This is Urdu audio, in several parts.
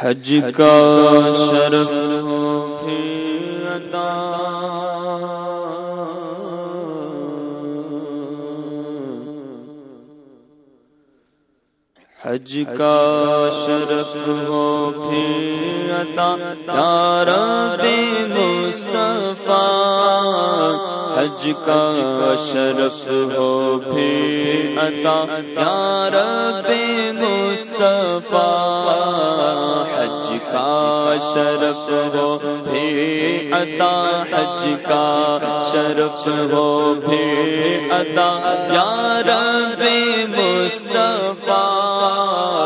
حج کا شرف پھر عطا حج کا شرف ہو پھر عطا یا رب مصطفیٰ۔ حج کا شرف ہو پھر عطا۔ یا رب مصطفیٰ، حج کا شرف ہو پھر عطا۔ حج کا شرف ہو پھر عطا۔ یا رب مصطفیٰ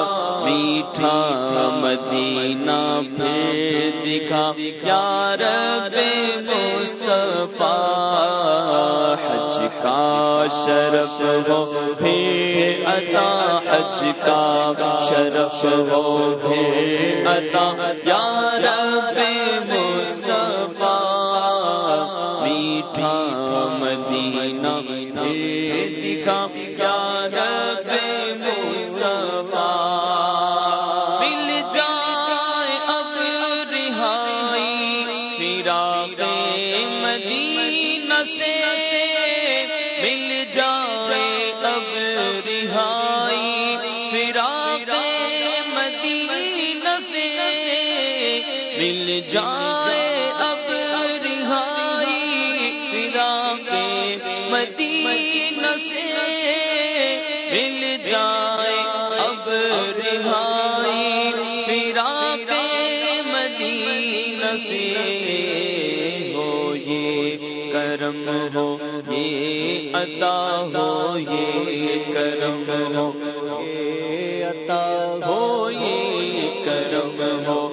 میٹھا مدینہ پھر دکھا، یا رب مصطفیٰ، حج کا شرف ہو پھر عطا، حج کا شرف ہو پھر عطا۔ یا رب مصطفیٰ، میٹھا مدینہ پھر دکھا۔ یا رب مصطفیٰ مدینہ سے مل جائے اب رہائی فراق مدینہ سے ہو یہ کرم ہو، یہ عطا ہو، یہ کرم ہو، یہ عطا ہو، یہ کرم ہو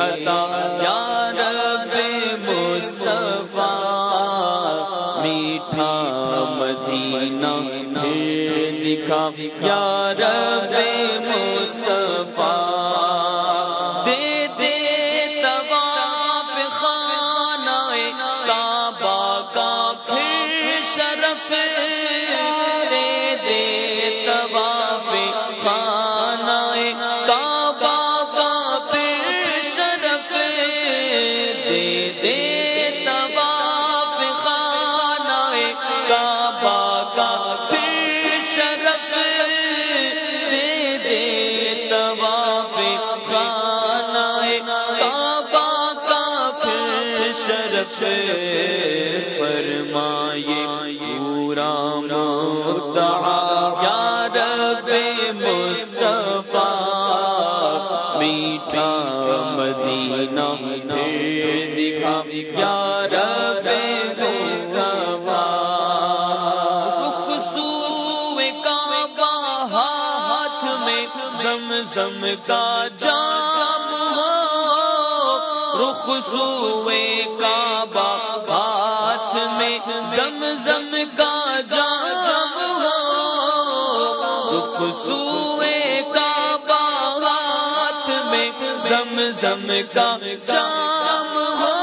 عطا، یا رب مصطفیٰ، میٹھا مدینہ پھر دکھا۔ یا رب مصطفیٰ، دے دے طواف خانہ کعبہ کا پھر شرف۔ دے دے شرف فرمائے، پورا مدعا، یا رب مصطفیٰ، میٹھا مدینہ پھر دکھا، یا رب مصطفیٰ، رخصو کعبہ ہاتھ میں زمزم کا رخصو کعبہ، ہاتھ میں زمزم کا جام ہو۔ رخصو کعبہ، ہاتھ میں زمزم کا جام ہو۔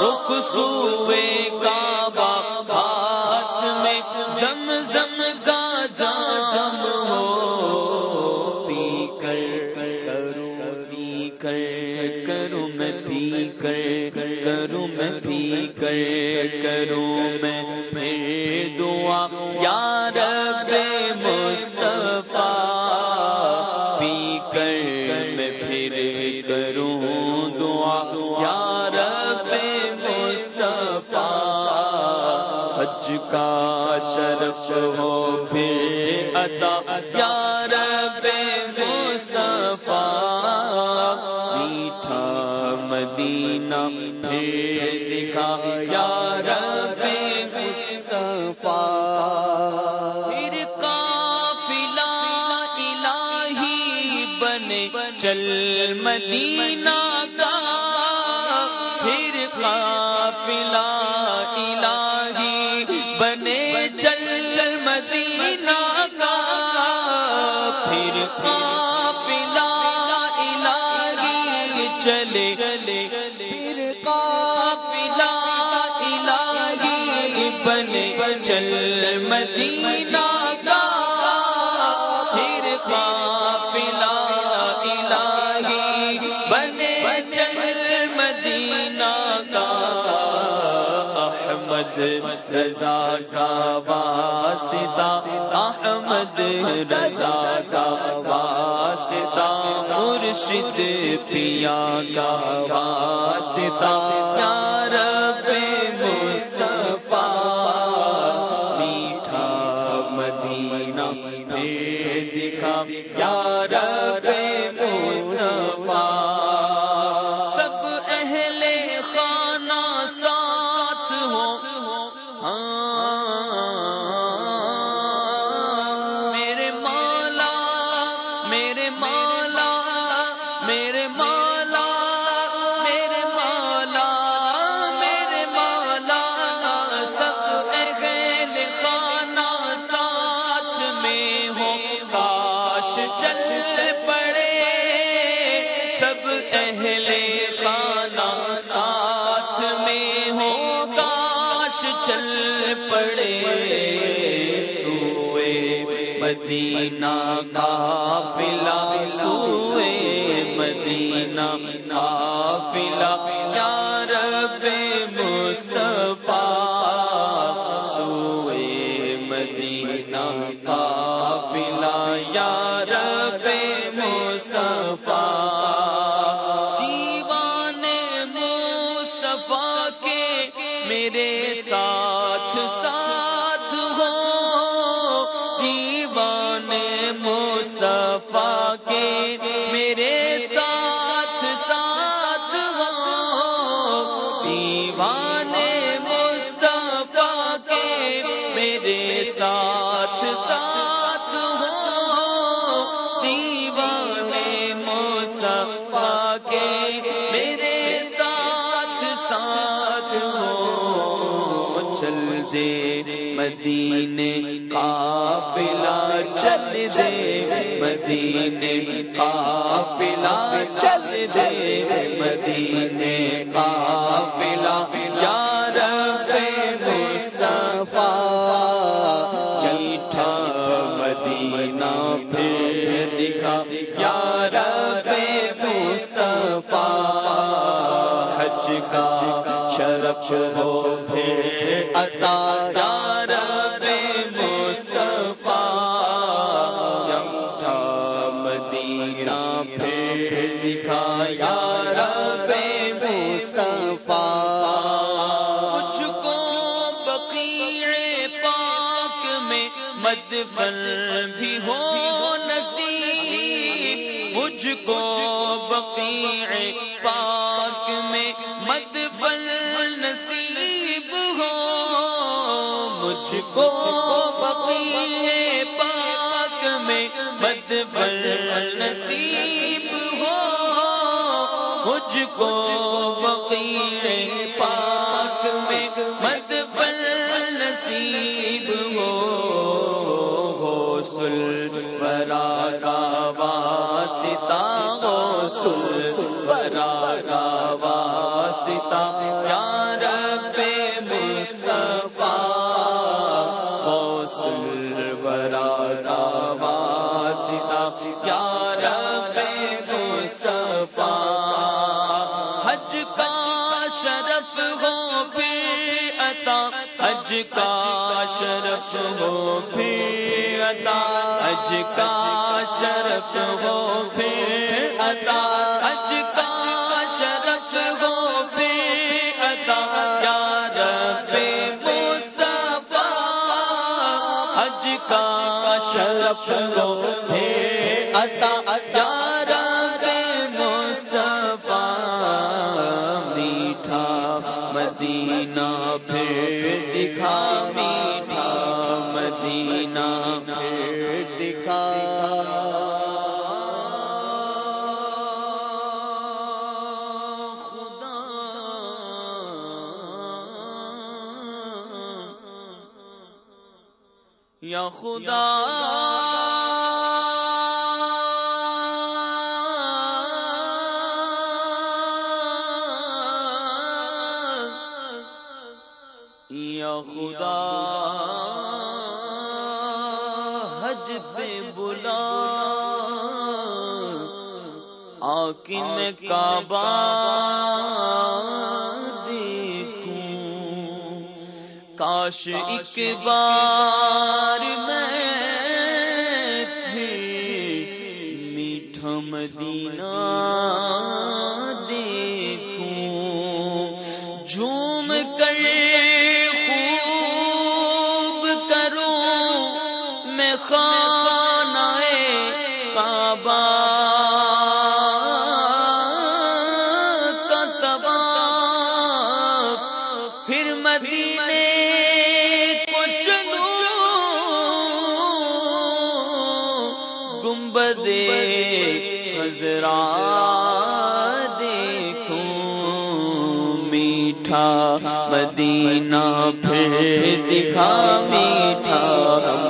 رخصو کعبہ، ہاتھ میں زمزم کا کر کروں میں پھر دعا۔ یا رب مصطفیٰ پی کر میں پھر کروں دعا۔ یا رب مصطفیٰ، حج کا شرف ہو پھر عطا۔ یا تھا مدینہ پھر دکھا یا رب مصطفیٰ۔ پھر قافلہ الہی بنے چل مدینہ۔ چل مدینہ کا پھر قافلہ الہی بنے چل مدینہ کا احمد رضا کا واسطہ، احمد رضا کا واسطہ، مرشد پیا کا واسطہ۔ دکھا پیار پہ چل پڑے، سب اہل خانہ ساتھ میں ہو، کاش چل پڑے۔ سوئے مدینہ قافلہ، سوئے مدینہ قافلہ۔ یا رب مصطفیٰ ساتھ ساتھ ہو۔ دیوان مصطفیٰ کے میرے ساتھ ساتھ ہو۔ چل دے مدینے قافلہ، چل دے مدینے قافلہ، چل دے مدینے قافلہ۔ پھر دکھا یا رب مصطفیٰ، حج کا شرف ہو پھر عطا، یا رب مصطفیٰ جیٹھا مدینہ پھر دکھا، یا رب مصطفیٰ مجھ کو بقیع پاک میں مدفن بھی ہو نصیب مجھ کو بقیع پاک میں مدفن نصیب ہو۔ مجھ کو بقیع پاک میں مدفن نصیب ہو۔ مجھ کو بقیع پاک میں مدفن نصیب ہو۔ غسل برا کا واسطہ، غسل برا کا واسطہ۔ یا رب مصطفیٰ، غسل برا کا واسطہ۔ یا رب مصطفیٰ، حج کا شرف ہو پھر عطا حج کا شرف ہو پھر عطا حج کا شرف ہو پھر عطا حج کا شرف ہو پھر عطا، یا رب مصطفیٰ حج کا شرف ہو پھر پھر دکھا میٹھا مدینہ پھر دکھا۔ خدا۔ یا خدا۔ خدا حج پہ بلا آکن کعبہ دیکھوں۔ کاش ایک بار میں میٹھا مدینہ مدینے کو چلو گنبد خزرا دیکھوں۔ میٹھا مدینہ پھر دکھا۔ میٹھا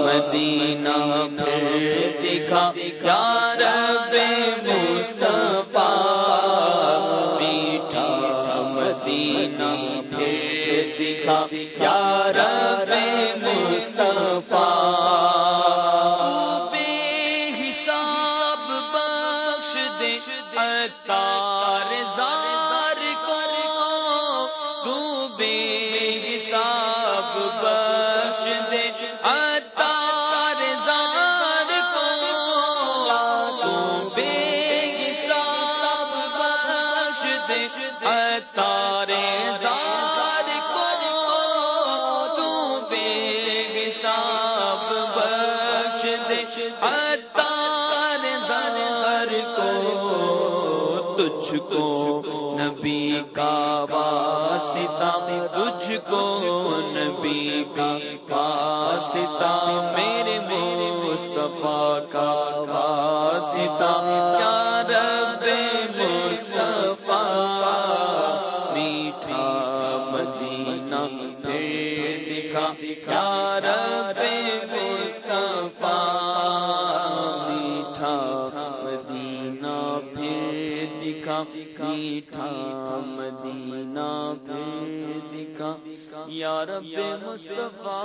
مدینہ پھر دکھا۔ یار بے مصطفیٰ۔ میٹھا مدینہ پھر دکھا یار مصطفیٰ۔ تار زار کو تجھ کو نبی کا واسطہ تجھ کو نبی کا واسطہ میرے مصطفیٰ کا واسطہ کیا مدینہ پھر دکھا کیا رب مصطفیٰ، میٹھا مدینہ پھر دکھا، میٹھا مدینہ پھر دکھا، یا رب مصطفیٰ